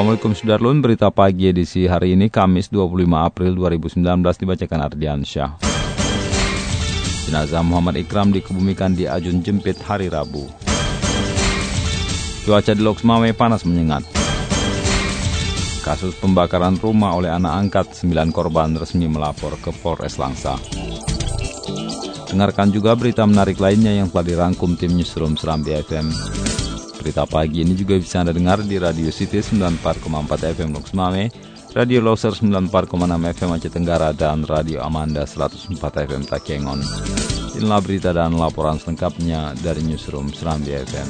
Assalamualaikum Sudarlun, berita pagi edisi hari ini Kamis 25 April 2019 dibacakan Ardian Syah. Jenazah Muhammad Ikram dikebumikan di Ajun Jempit hari Rabu. Cuaca di Loksmawe panas menyengat. Kasus pembakaran rumah oleh anak angkat 9 korban resmi melapor ke Polres Langsa. Dengarkan juga berita menarik lainnya yang telah dirangkum tim Newsroom Serambi FM. Berita pagi ini juga bisa Anda dengar di Radio City 94,4 FM Lok Mame, Radio Loser 94,6 FM Aceh Tenggara, dan Radio Amanda 104 FM Takengon. Inilah berita dan laporan selengkapnya dari Newsroom Serambi FM.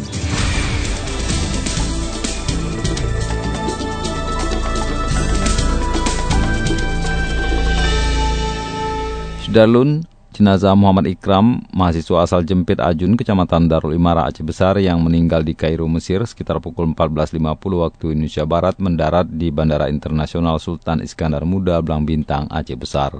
Sudarlun, Jenazah Muhammad Ikram, mahasiswa asal Jempit Ajun, Kecamatan Darul Imara Aceh Besar yang meninggal di Kairo, Mesir sekitar pukul 14.50 waktu Indonesia Barat mendarat di Bandara Internasional Sultan Iskandar Muda, Blang Bintang, Aceh Besar.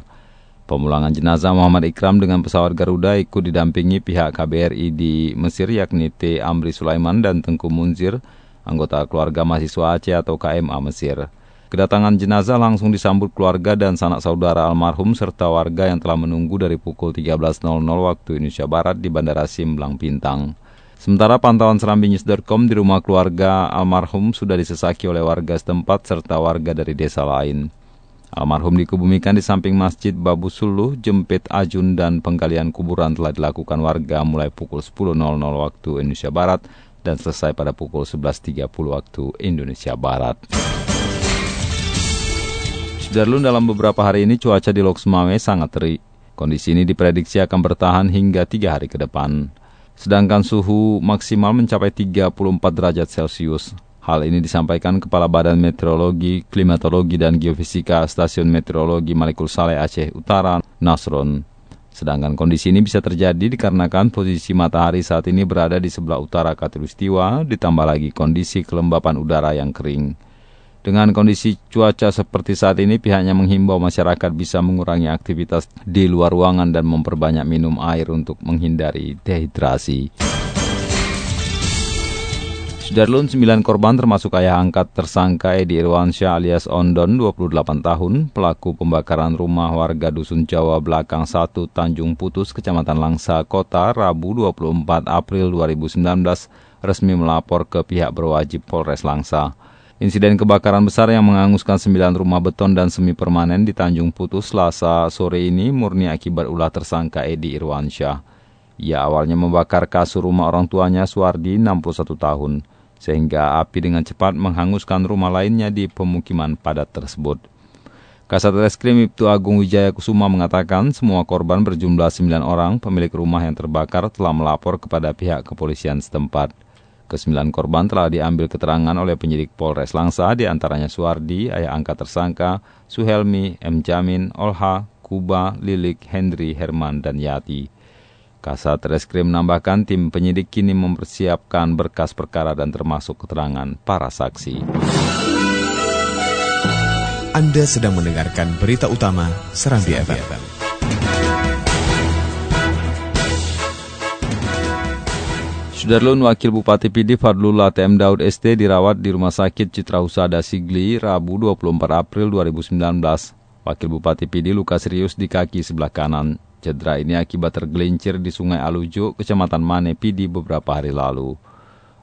Pemulangan jenazah Muhammad Ikram dengan pesawat Garuda ikut didampingi pihak KBRI di Mesir yakni T. Amri Sulaiman dan Tengku Munzir, anggota keluarga mahasiswa Aceh atau KMA Mesir. Kedatangan jenazah langsung disambut keluarga dan sanak saudara almarhum serta warga yang telah menunggu dari pukul 13.00 waktu Indonesia Barat di Bandara Simblang Bintang. Sementara pantauan serambinews.com di rumah keluarga almarhum sudah disesaki oleh warga setempat serta warga dari desa lain. Almarhum dikebumikan di samping Masjid Babu Suluh, Jempit Ajun dan penggalian kuburan telah dilakukan warga mulai pukul 10.00 waktu Indonesia Barat dan selesai pada pukul 11.30 waktu Indonesia Barat. Darlun dalam beberapa hari ini cuaca di Loksmawe sangat terik. Kondisi ini diprediksi akan bertahan hingga tiga hari ke depan. Sedangkan suhu maksimal mencapai 34 derajat Celcius. Hal ini disampaikan Kepala Badan Meteorologi, Klimatologi, dan Geofisika Stasiun Meteorologi Malikul Saleh Aceh Utara, Nasron. Sedangkan kondisi ini bisa terjadi dikarenakan posisi matahari saat ini berada di sebelah utara Katulistiwa, ditambah lagi kondisi kelembapan udara yang kering. Dengan kondisi cuaca seperti saat ini, pihaknya menghimbau masyarakat bisa mengurangi aktivitas di luar ruangan dan memperbanyak minum air untuk menghindari dehidrasi. Sudarlun 9 korban termasuk ayah angkat tersangka Edi Irwansyah alias Ondon 28 tahun, pelaku pembakaran rumah warga Dusun Jawa Belakang 1 Tanjung Putus, Kecamatan Langsa, Kota, Rabu 24 April 2019, resmi melapor ke pihak berwajib Polres Langsa. Insiden kebakaran besar yang menghanguskan 9 rumah beton dan semi permanen di Tanjung Putus selasa sore ini murni akibat ulah tersangka Edi Irwansyah. Ia awalnya membakar kasur rumah orang tuanya Suwardi 61 tahun, sehingga api dengan cepat menghanguskan rumah lainnya di pemukiman padat tersebut. Kasat Reskrim Ibtu Agung Wijaya Kusuma mengatakan semua korban berjumlah 9 orang pemilik rumah yang terbakar telah melapor kepada pihak kepolisian setempat. Kesembilan korban telah diambil keterangan oleh penyidik Polres Langsa, di antaranya Suwardi, ayah angkat tersangka, Suhelmi, M. Jamin, Olha, Kuba, Lilik, Hendri, Herman, dan Yati. Kasat Reskrim menambahkan tim penyidik kini mempersiapkan berkas perkara dan termasuk keterangan para saksi. Anda sedang mendengarkan berita utama Serambi FM. Sudarlun Wakil Bupati PD Fadlullah TM Daud ST dirawat di Rumah Sakit Citra Husada Sigli Rabu 24 April 2019. Wakil Bupati PD luka serius di kaki sebelah kanan. Cedera ini akibat tergelincir di Sungai Alujo, Kecamatan Mane PD beberapa hari lalu.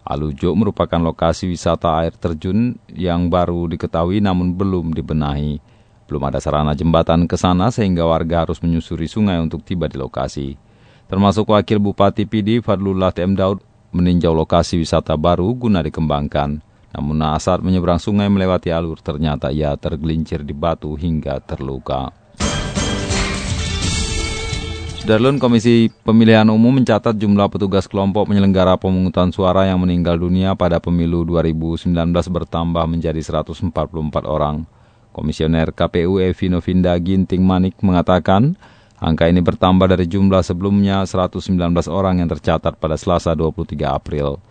Alujo merupakan lokasi wisata air terjun yang baru diketahui namun belum dibenahi. Belum ada sarana jembatan ke sana sehingga warga harus menyusuri sungai untuk tiba di lokasi termasuk Wakil Bupati PD Fadlullah TM Daud meninjau lokasi wisata baru guna dikembangkan. Namun saat menyeberang sungai melewati alur ternyata ia tergelincir di batu hingga terluka. Sudarlun Komisi Pemilihan Umum mencatat jumlah petugas kelompok penyelenggara pemungutan suara yang meninggal dunia pada pemilu 2019 bertambah menjadi 144 orang. Komisioner KPU Evi Novinda Ginting Manik mengatakan, angka ini bertambah dari jumlah sebelumnya 119 orang yang tercatat pada Selasa 23 April.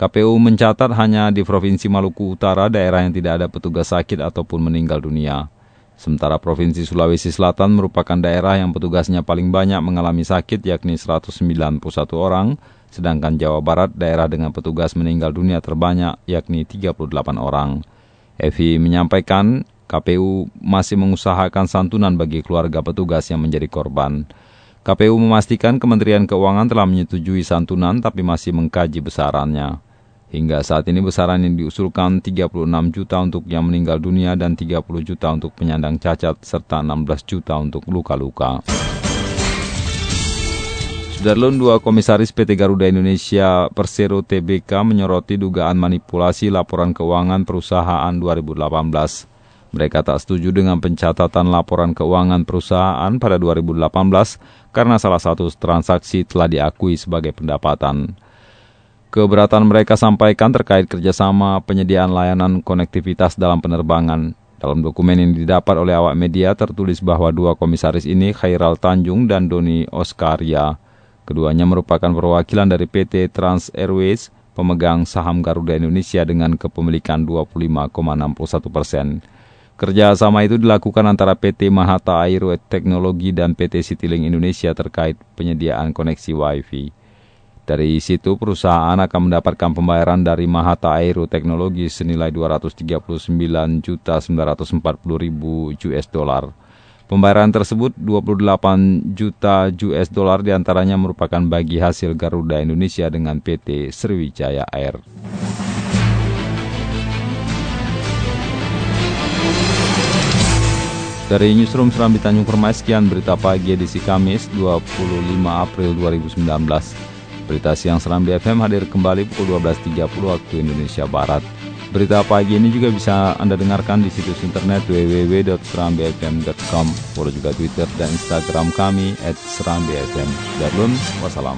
KPU mencatat hanya di Provinsi Maluku Utara daerah yang tidak ada petugas sakit ataupun meninggal dunia. Sementara Provinsi Sulawesi Selatan merupakan daerah yang petugasnya paling banyak mengalami sakit yakni 191 orang, sedangkan Jawa Barat daerah dengan petugas meninggal dunia terbanyak yakni 38 orang. Evi menyampaikan KPU masih mengusahakan santunan bagi keluarga petugas yang menjadi korban. KPU memastikan Kementerian Keuangan telah menyetujui santunan tapi masih mengkaji besarannya. Hingga saat ini besaran yang diusulkan 36 juta untuk yang meninggal dunia dan 30 juta untuk penyandang cacat serta 16 juta untuk luka-luka. Sudarlun dua komisaris PT Garuda Indonesia Persero TBK menyoroti dugaan manipulasi laporan keuangan perusahaan 2018. Mereka tak setuju dengan pencatatan laporan keuangan perusahaan pada 2018 karena salah satu transaksi telah diakui sebagai pendapatan. Keberatan mereka sampaikan terkait kerjasama penyediaan layanan konektivitas dalam penerbangan. Dalam dokumen yang didapat oleh awak media tertulis bahwa dua komisaris ini Khairal Tanjung dan Doni Oskaria. Keduanya merupakan perwakilan dari PT Trans Airways, pemegang saham Garuda Indonesia dengan kepemilikan 25,61 persen. Kerjasama itu dilakukan antara PT Mahata Aero Teknologi dan PT Citylink Indonesia terkait penyediaan koneksi Wi-Fi. Dari situ perusahaan akan mendapatkan pembayaran dari Mahata Aero Teknologi senilai 239.940.000 US dollar. Pembayaran tersebut 28 juta US dollar di antaranya merupakan bagi hasil Garuda Indonesia dengan PT Sriwijaya Air. Dari Newsroom Serambi Tanjung Permai, sekian berita pagi edisi Kamis 25 April 2019. Berita siang Seram BFM hadir kembali pukul 12.30 waktu Indonesia Barat. Berita pagi ini juga bisa Anda dengarkan di situs internet www.serambfm.com. Follow juga Twitter dan Instagram kami at serambfm. Darulun, wassalam.